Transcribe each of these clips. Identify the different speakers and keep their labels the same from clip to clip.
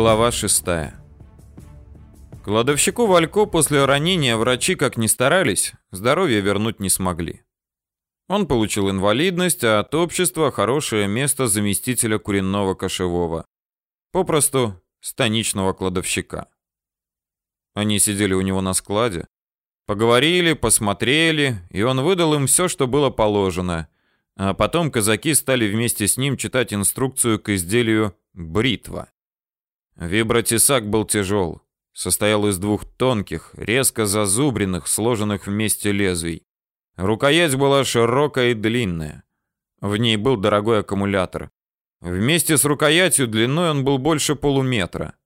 Speaker 1: Глава 6. Кладовщику Валько после ранения врачи, как ни старались, здоровье вернуть не смогли. Он получил инвалидность, а от общества хорошее место заместителя куренного кошевого. Попросту станичного кладовщика. Они сидели у него на складе, поговорили, посмотрели, и он выдал им все, что было положено. А потом казаки стали вместе с ним читать инструкцию к изделию «бритва». Вибротесак был тяжел. Состоял из двух тонких, резко зазубренных, сложенных вместе лезвий. Рукоять была широкая и длинная. В ней был дорогой аккумулятор. Вместе с рукоятью длиной он был больше полуметра.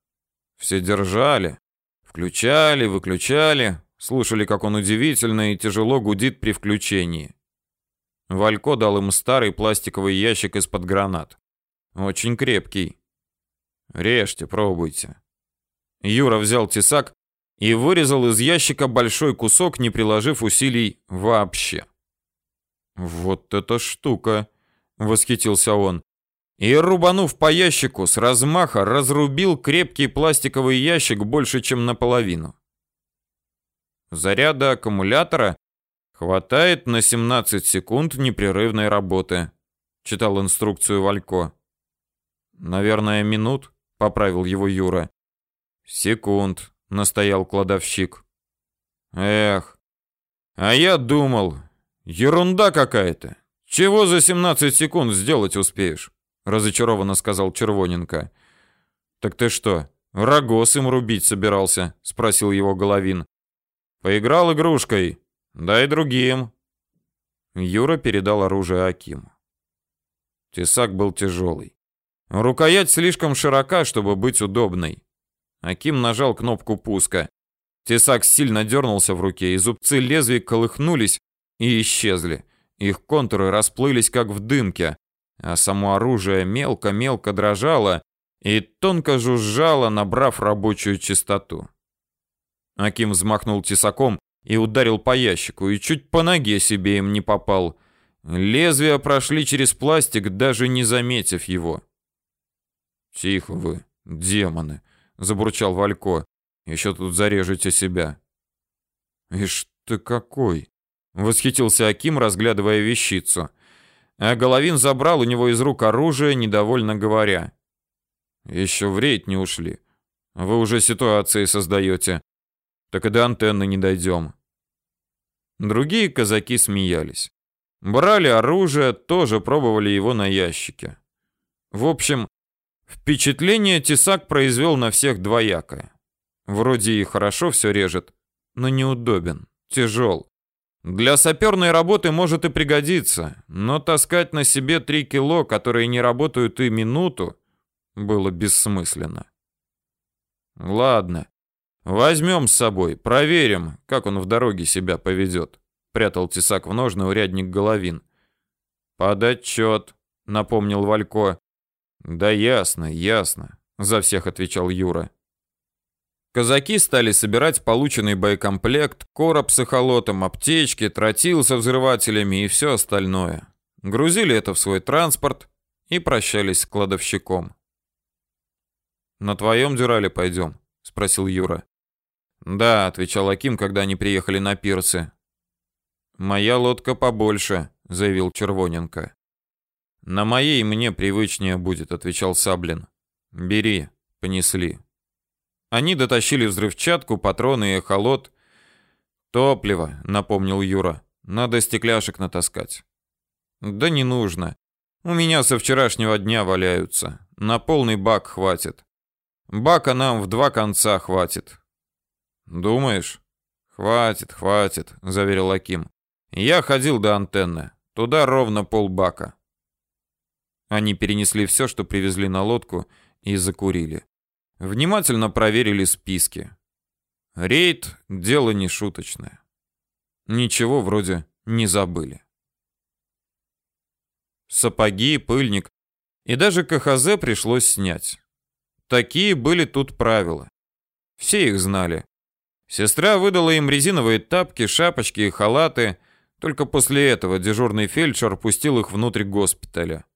Speaker 1: Все держали, включали, выключали, слушали, как он удивительно и тяжело гудит при включении. Валько дал им старый пластиковый ящик из-под гранат. Очень крепкий. Режьте, пробуйте. Юра взял тесак и вырезал из ящика большой кусок, не приложив усилий вообще. Вот эта штука, восхитился он. И рубанув по ящику с размаха, разрубил крепкий пластиковый ящик больше, чем наполовину. Заряда аккумулятора хватает на 17 секунд непрерывной работы, читал инструкцию Валько. Наверное, минут поправил его Юра. Секунд, настоял кладовщик. Эх. А я думал, ерунда какая-то. Чего за 17 секунд сделать успеешь? разочарованно сказал Червоненко. Так ты что, рогоз им рубить собирался? спросил его Головин. Поиграл игрушкой. Дай другим. Юра передал оружие Акиму. Тесак был тяжелый. Рукоять слишком широка, чтобы быть удобной. Аким нажал кнопку пуска. Тесак сильно дернулся в руке, и зубцы лезвий колыхнулись и исчезли. Их контуры расплылись, как в дымке, а само оружие мелко-мелко дрожало и тонко жужжало, набрав рабочую частоту. Аким взмахнул тесаком и ударил по ящику, и чуть по ноге себе им не попал. Лезвия прошли через пластик, даже не заметив его. Тихо вы, демоны, забурчал Валько. Еще тут зарежете себя. Ишь ты какой, восхитился Аким, разглядывая вещицу. А Головин забрал у него из рук оружие, недовольно говоря: «Еще в рейд не ушли. Вы уже ситуации создаете. Так и до антенны не дойдем». Другие казаки смеялись. Брали оружие, тоже пробовали его на ящике. В общем, Впечатление тесак произвел на всех двоякое. Вроде и хорошо все режет, но неудобен, тяжел. Для саперной работы может и пригодиться, но таскать на себе три кило, которые не работают и минуту, было бессмысленно. Ладно, возьмем с собой, проверим, как он в дороге себя поведет. Прятал тесак в ножны урядник Головин. Под отчет, напомнил Валько. Да ясно, ясно, за всех отвечал Юра. Казаки стали собирать полученный боекомплект, короб с эхолотом, аптечки, тротил со взрывателями и все остальное. Грузили это в свой транспорт и прощались с кладовщиком. «На твоем дюрале пойдем?» — спросил Юра. «Да», — отвечал Аким, когда они приехали на пирсы. «Моя лодка побольше», — заявил Червоненко. На моей мне привычнее будет, отвечал Саблин. Бери, понесли. Они дотащили взрывчатку, патроны и эхолот. Топливо, напомнил Юра. Надо стекляшек натаскать. Да не нужно. У меня со вчерашнего дня валяются. На полный бак хватит. Бака нам в два конца хватит. Думаешь? Хватит, хватит, заверил Аким. Я ходил до антенны. Туда ровно полбака. Они перенесли все, что привезли на лодку, и закурили. Внимательно проверили списки. Рейд — дело не шуточное. Ничего вроде не забыли. Сапоги, пыльник и даже КХЗ пришлось снять. Такие были тут правила. Все их знали. Сестра выдала им резиновые тапки, шапочки и халаты. Только после этого дежурный фельдшер пустил их внутрь госпиталя.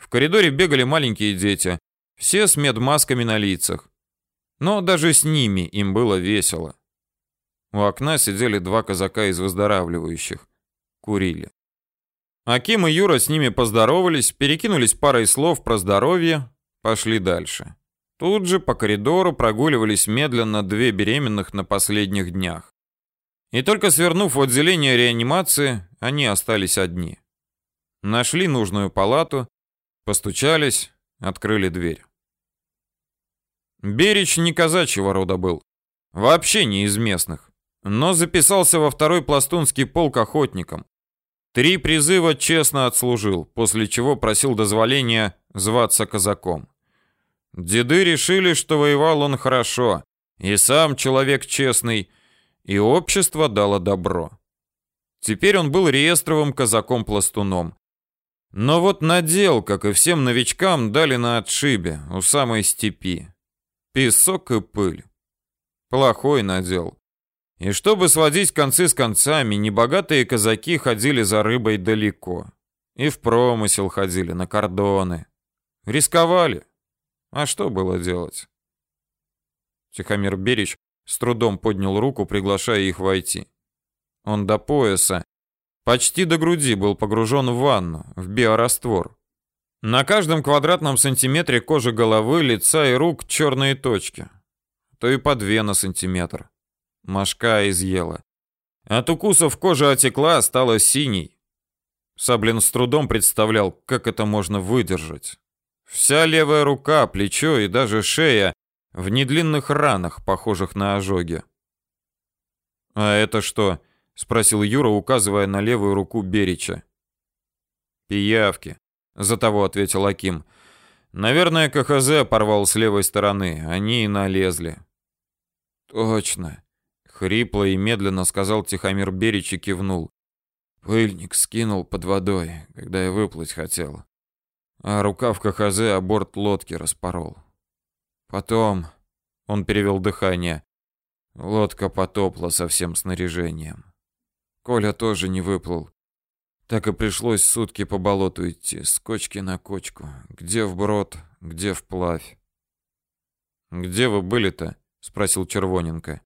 Speaker 1: В коридоре бегали маленькие дети. Все с медмасками на лицах. Но даже с ними им было весело. У окна сидели два казака из выздоравливающих. Курили. Аким и Юра с ними поздоровались, перекинулись парой слов про здоровье, пошли дальше. Тут же по коридору прогуливались медленно две беременных на последних днях. И только свернув в отделение реанимации, они остались одни. Нашли нужную палату, постучались, открыли дверь. Берич не казачьего рода был, вообще не из местных, но записался во второй пластунский полк охотником. Три призыва честно отслужил, после чего просил дозволения зваться казаком. Деды решили, что воевал он хорошо, и сам человек честный, и общество дало добро. Теперь он был реестровым казаком-пластуном. Но вот надел, как и всем новичкам, дали на отшибе, у самой степи. Песок и пыль. Плохой надел. И чтобы сводить концы с концами, небогатые казаки ходили за рыбой далеко. И в промысел ходили, на кордоны. Рисковали. А что было делать? Тихомир Берич с трудом поднял руку, приглашая их войти. Он до пояса, почти до груди был погружен в ванну, в биораствор. На каждом квадратном сантиметре кожи головы, лица и рук черные точки. То и по две на сантиметр. Машка изъела. От укусов кожа отекла, стала синей. Саблин с трудом представлял, как это можно выдержать. Вся левая рука, плечо и даже шея в недлинных ранах, похожих на ожоги. «А это что?» — спросил Юра, указывая на левую руку Берича. «Пиявки», за того ответил Аким. Наверное, КХЗ порвал с левой стороны. Они и налезли. Точно. Хрипло и медленно сказал Тихомир Берич и кивнул. Пыльник скинул под водой, когда я выплыть хотел. А рука в КХЗ о борт лодки распорол. Потом он перевел дыхание. Лодка потопла со всем снаряжением. Коля тоже не выплыл. Так и пришлось сутки по болоту идти, с кочки на кочку. Где вброд, где вплавь. «Где вы были-то?» — спросил Червоненко.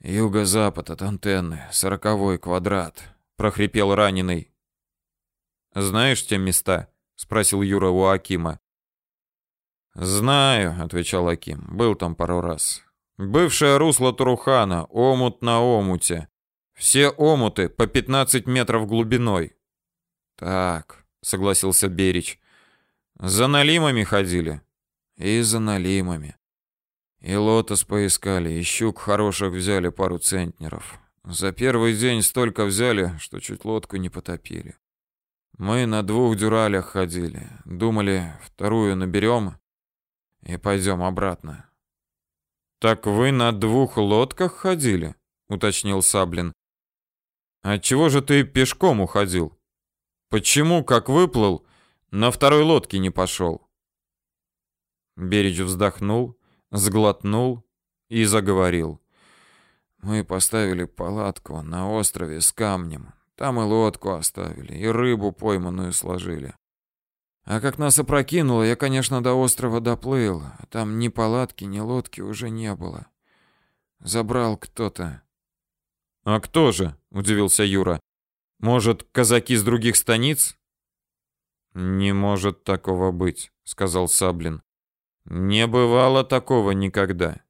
Speaker 1: «Юго-запад от антенны, сороковой квадрат», — прохрипел раненый. «Знаешь те места?» — спросил Юра у Акима. «Знаю», — отвечал Аким, — «был там пару раз. Бывшее русло Турухана, омут на омуте. Все омуты по 15 метров глубиной. Так, согласился Берич. За налимами ходили. И за налимами. И лотос поискали, и щук хороших взяли пару центнеров. За первый день столько взяли, что чуть лодку не потопили. Мы на двух дюралях ходили. Думали, вторую наберем и пойдем обратно. Так вы на двух лодках ходили? уточнил Саблин. Отчего же ты пешком уходил? Почему, как выплыл, на второй лодке не пошел?» Берич вздохнул, сглотнул и заговорил. Мы поставили палатку на острове с камнем. Там и лодку оставили, и рыбу пойманную сложили. А как нас опрокинуло, я, конечно, до острова доплыл, там ни палатки, ни лодки уже не было. Забрал кто-то. А кто же? Удивился Юра. Может, казаки с других станиц? Не может такого быть, сказал Саблин. Не бывало такого никогда.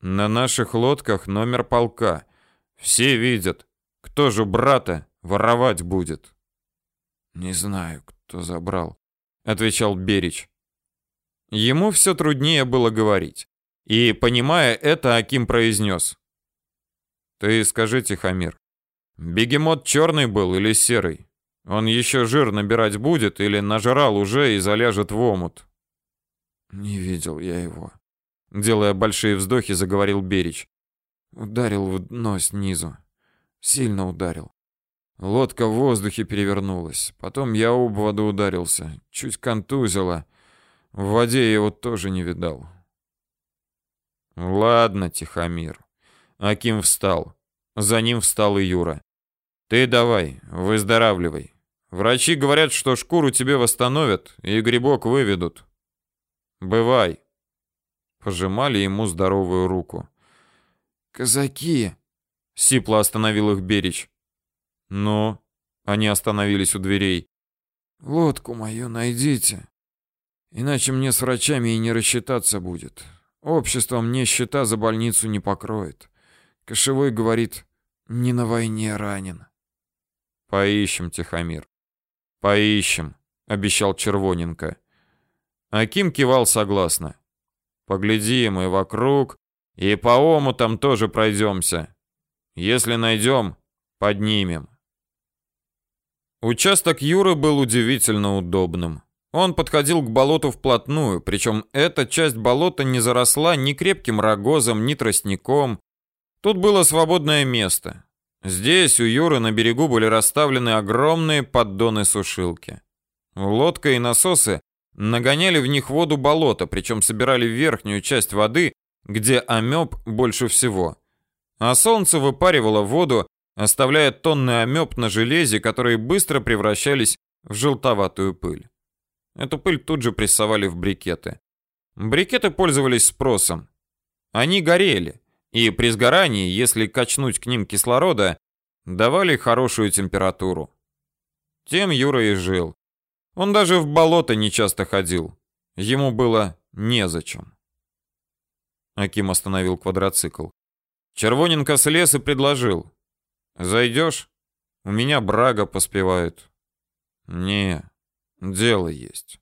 Speaker 1: На наших лодках номер полка. Все видят. Кто же брата воровать будет? Не знаю, кто забрал, отвечал Берич. Ему все труднее было говорить. И, понимая это, Аким произнес. Ты скажи, Тихомир, бегемот черный был или серый? Он еще жир набирать будет или нажрал уже и заляжет в омут? Не видел я его. Делая большие вздохи, заговорил Берич. Ударил в дно снизу. Сильно ударил. Лодка в воздухе перевернулась. Потом я об воду ударился. Чуть контузило. В воде я его тоже не видал. Ладно, Тихомир. Аким встал. За ним встал и Юра. Ты давай, выздоравливай. Врачи говорят, что шкуру тебе восстановят и грибок выведут. Бывай. Пожимали ему здоровую руку.
Speaker 2: Казаки,
Speaker 1: сипло остановил их Берич. Ну, они остановились у дверей.
Speaker 2: Лодку мою найдите. Иначе мне с врачами и не рассчитаться будет. Общество мне счета за больницу не покроет. Кошевой говорит, не на войне ранен.
Speaker 1: Поищем, Тихомир. Поищем, обещал Червоненко. Аким кивал согласно. Поглядим и вокруг, и по омутам тоже пройдемся. Если найдем, поднимем. Участок Юры был удивительно удобным. Он подходил к болоту вплотную, причем эта часть болота не заросла ни крепким рогозом, ни тростником. Тут было свободное место. Здесь у Юры на берегу были расставлены огромные поддоны-сушилки. Лодка и насосы нагоняли в них воду болота, причем собирали верхнюю часть воды, где амеб больше всего. А солнце выпаривало воду, оставляя тонны амеб на железе, которые быстро превращались в желтоватую пыль. Эту пыль тут же прессовали в брикеты. Брикеты пользовались спросом. Они горели, и при сгорании, если качнуть к ним кислорода, давали хорошую температуру. Тем Юра и жил. Он даже в болото не часто ходил. Ему было незачем. Аким остановил квадроцикл. Червоненко слез и предложил. «Зайдешь? У меня брага поспевает». «Не, дело есть».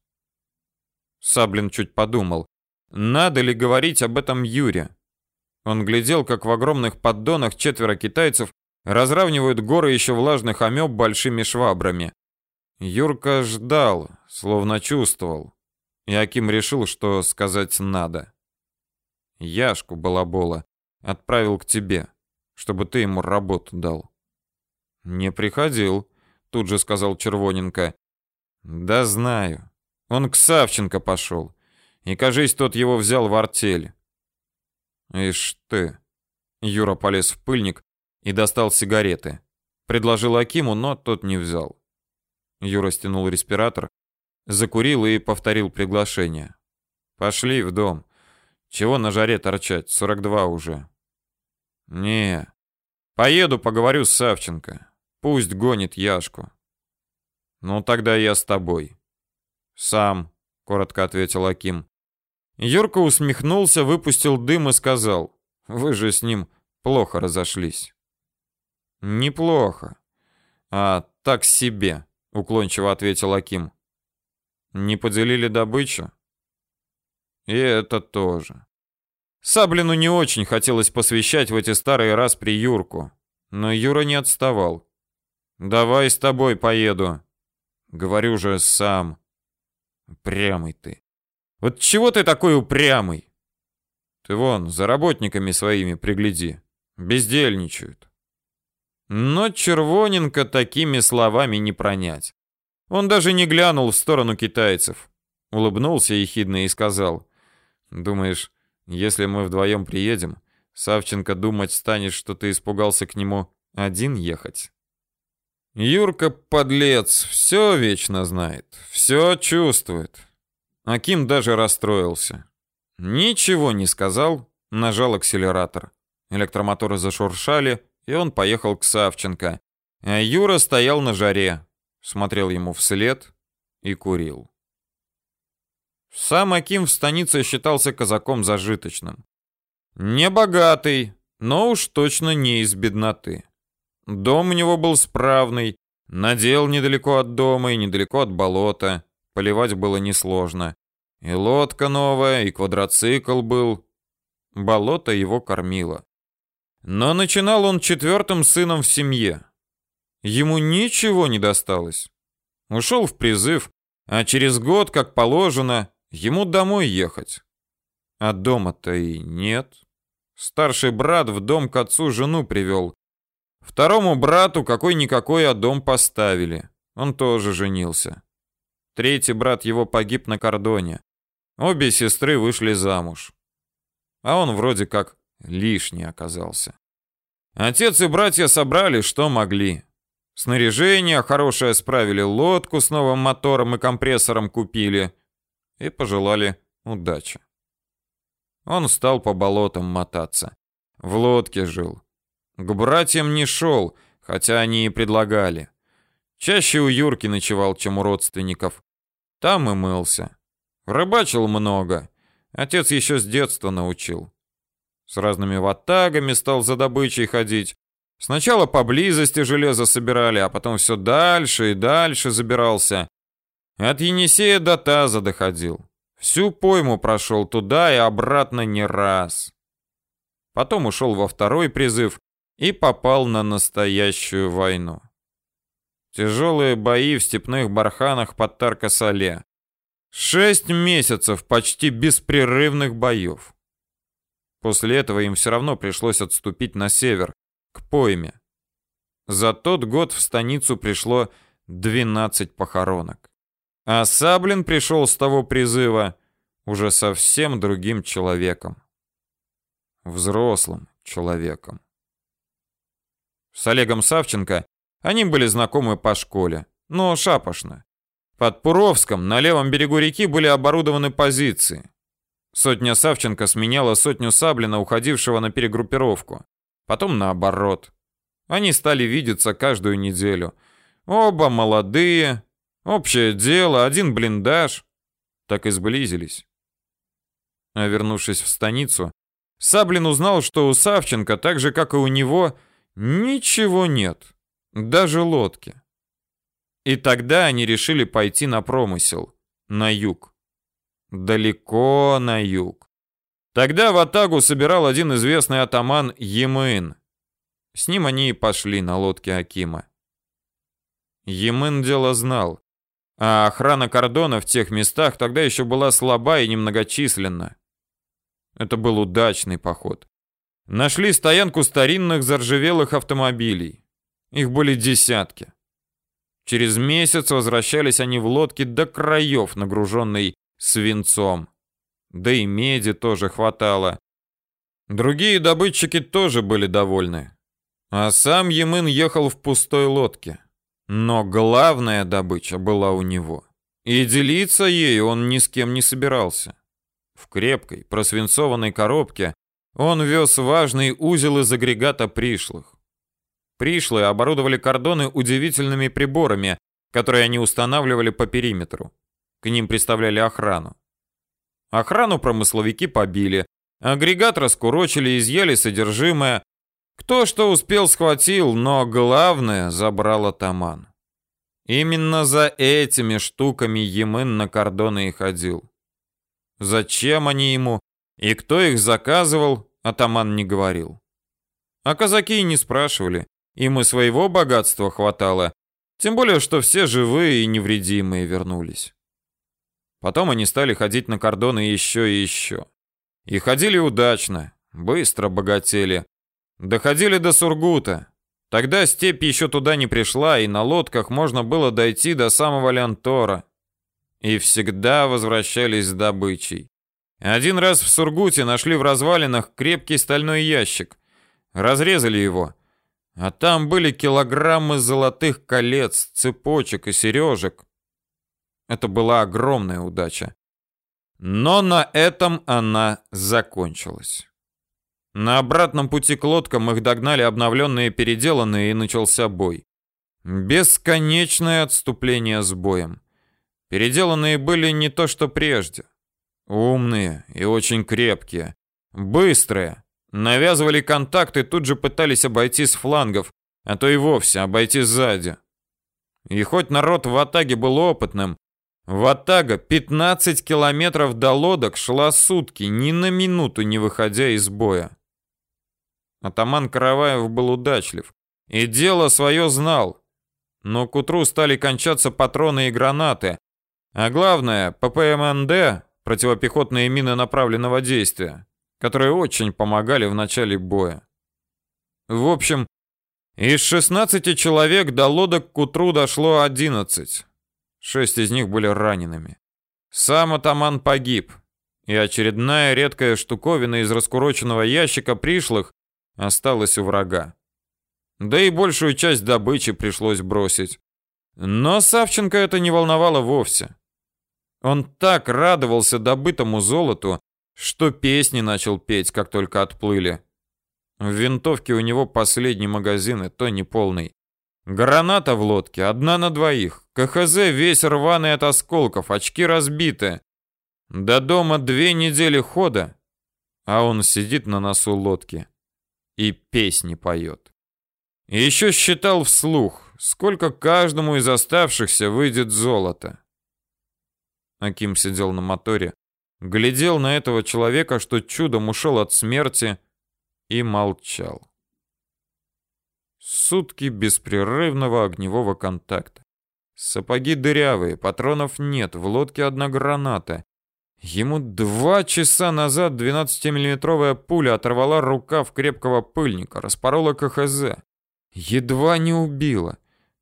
Speaker 1: Саблин чуть подумал. Надо ли говорить об этом Юре? Он глядел, как в огромных поддонах четверо китайцев разравнивают горы еще влажных амеб большими швабрами. Юрка ждал, словно чувствовал. И Аким решил, что сказать надо. Яшку балабола отправил к тебе, чтобы ты ему работу дал. Не приходил, тут же сказал Червоненко. Да знаю. Он к Савченко пошел. И, кажись, тот его взял в артель. Ишь ты. Юра полез в пыльник и достал сигареты. Предложил Акиму, но тот не взял. Юра стянул респиратор, закурил и повторил приглашение. Пошли в дом. Чего на жаре торчать? 42 уже. Не. Поеду, поговорю с Савченко. Пусть гонит Яшку. Ну тогда я с тобой. Сам, коротко ответил Аким. Юрка усмехнулся, выпустил дым и сказал: "Вы же с ним плохо разошлись". Неплохо. А так себе, уклончиво ответил Аким. Не поделили добычу? И это тоже. Саблину не очень хотелось посвящать в эти старые распри Юрку, но Юра не отставал. «Давай с тобой поеду». «Говорю же сам». «Упрямый ты». «Вот чего ты такой упрямый?» «Ты вон, за работниками своими пригляди. Бездельничают». Но Червоненко такими словами не пронять. Он даже не глянул в сторону китайцев. Улыбнулся ехидно и сказал. Думаешь, если мы вдвоем приедем, Савченко думать станет, что ты испугался к нему один ехать? Юрка подлец, все вечно знает, все чувствует. Аким даже расстроился. Ничего не сказал, нажал акселератор. Электромоторы зашуршали, и он поехал к Савченко. А Юра стоял на жаре, смотрел ему вслед и курил. Сам Аким в станице считался казаком зажиточным. Не богатый, но уж точно не из бедноты. Дом у него был справный, надел недалеко от дома и недалеко от болота. Поливать было несложно. И лодка новая, и квадроцикл был. Болото его кормило. Но начинал он четвертым сыном в семье. Ему ничего не досталось. Ушел в призыв, а через год, как положено, Ему домой ехать. А дома-то и нет. Старший брат в дом к отцу жену привел. Второму брату какой-никакой, а дом поставили. Он тоже женился. Третий брат его погиб на кордоне. Обе сестры вышли замуж. А он вроде как лишний оказался. Отец и братья собрали, что могли. Снаряжение хорошее справили, лодку с новым мотором и компрессором купили и пожелали удача. Он стал по болотам мотаться. В лодке жил. К братьям не шел, хотя они и предлагали. Чаще у Юрки ночевал, чем у родственников. Там и мылся. Рыбачил много. Отец еще с детства научил. С разными ватагами стал за добычей ходить. Сначала поблизости железо собирали, а потом все дальше и дальше забирался. От Енисея до Таза доходил. Всю пойму прошел туда и обратно не раз. Потом ушел во второй призыв и попал на настоящую войну. Тяжелые бои в степных барханах под Тарко-Сале. Шесть месяцев почти беспрерывных боев. После этого им все равно пришлось отступить на север, к пойме. За тот год в станицу пришло 12 похоронок. А Саблин пришел с того призыва уже совсем другим человеком. Взрослым человеком. С Олегом Савченко они были знакомы по школе, но шапошно. Под Пуровском на левом берегу реки были оборудованы позиции. Сотня Савченко сменяла сотню Саблина, уходившего на перегруппировку. Потом наоборот. Они стали видеться каждую неделю. Оба молодые, общее дело, один блиндаж. Так и сблизились. А вернувшись в станицу, Саблин узнал, что у Савченко, так же как и у него, ничего нет. Даже лодки. И тогда они решили пойти на промысел, на юг. Далеко на юг. Тогда в Атагу собирал один известный атаман Емын. С ним они и пошли на лодке Акима. Емын дело знал, а охрана кордона в тех местах тогда еще была слаба и немногочисленна. Это был удачный поход. Нашли стоянку старинных заржавелых автомобилей. Их были десятки. Через месяц возвращались они в лодке до краев, нагруженной свинцом. Да и меди тоже хватало. Другие добытчики тоже были довольны. А сам Емын ехал в пустой лодке. Но главная добыча была у него. И делиться ею он ни с кем не собирался. В крепкой, просвинцованной коробке он вез важный узел из агрегата пришлых. Пришлые оборудовали кордоны удивительными приборами, которые они устанавливали по периметру. К ним представляли охрану. Охрану промысловики побили, агрегат раскурочили, изъяли содержимое. Кто что успел, схватил, но главное забрал атаман. Именно за этими штуками Емын на кордоны и ходил. Зачем они ему и кто их заказывал, атаман не говорил. А казаки и не спрашивали. Им и своего богатства хватало, тем более, что все живые и невредимые вернулись. Потом они стали ходить на кордоны еще и еще. И ходили удачно, быстро богатели. Доходили до Сургута. Тогда степь еще туда не пришла, и на лодках можно было дойти до самого Лянтора. И всегда возвращались с добычей. Один раз в Сургуте нашли в развалинах крепкий стальной ящик. Разрезали его, а там были килограммы золотых колец, цепочек и сережек. Это была огромная удача. Но на этом она закончилась. На обратном пути к лодкам их догнали обновленные переделанные и начался бой. Бесконечное отступление с боем. Переделанные были не то что прежде. Умные и очень крепкие. Быстрые. Навязывали контакт и тут же пытались обойти с флангов, а то и вовсе обойти сзади. И хоть народ в Атаге был опытным, в Атага 15 километров до лодок шла сутки, ни на минуту не выходя из боя. Атаман Караваев был удачлив и дело свое знал. Но к утру стали кончаться патроны и гранаты, а главное, ППМНД, противопехотные мины направленного действия, которые очень помогали в начале боя. В общем, из 16 человек до лодок к утру дошло 11. Шесть из них были ранеными. Сам атаман погиб, и очередная редкая штуковина из раскуроченного ящика пришлых осталась у врага. Да и большую часть добычи пришлось бросить. Но Савченко это не волновало вовсе. Он так радовался добытому золоту, что песни начал петь, как только отплыли. В винтовке у него последний магазин, и то не полный. Граната в лодке, одна на двоих. КХЗ весь рваный от осколков, очки разбиты. До дома две недели хода, а он сидит на носу лодки и песни поет. И еще считал вслух, сколько каждому из оставшихся выйдет золото. Аким сидел на моторе, глядел на этого человека, что чудом ушел от смерти, и молчал. Сутки беспрерывного огневого контакта. Сапоги дырявые, патронов нет, в лодке одна граната. Ему два часа назад 12-миллиметровая пуля оторвала рукав крепкого пыльника, распорола КХЗ. Едва не убила.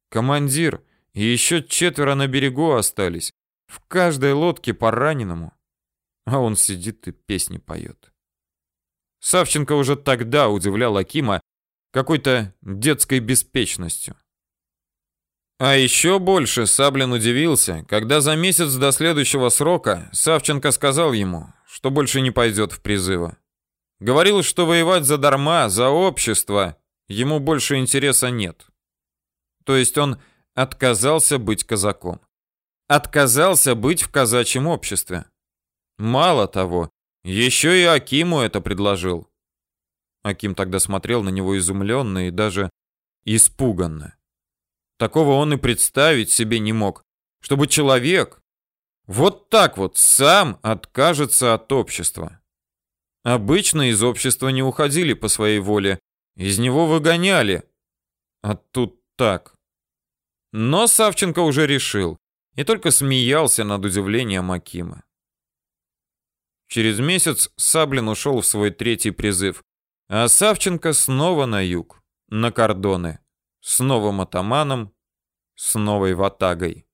Speaker 1: Командир и еще четверо на берегу остались. В каждой лодке по раненому. А он сидит и песни поет. Савченко уже тогда удивлял Акима какой-то детской беспечностью. А еще больше Саблин удивился, когда за месяц до следующего срока Савченко сказал ему, что больше не пойдет в призывы. Говорил, что воевать за дарма, за общество ему больше интереса нет. То есть он отказался быть казаком. Отказался быть в казачьем обществе. Мало того, еще и Акиму это предложил. Аким тогда смотрел на него изумленно и даже испуганно. Такого он и представить себе не мог, чтобы человек вот так вот сам откажется от общества. Обычно из общества не уходили по своей воле, из него выгоняли. А тут так. Но Савченко уже решил и только смеялся над удивлением Акима. Через месяц Саблин ушел в свой третий призыв, а Савченко снова на юг, на кордоны с новым атаманом, с новой ватагой.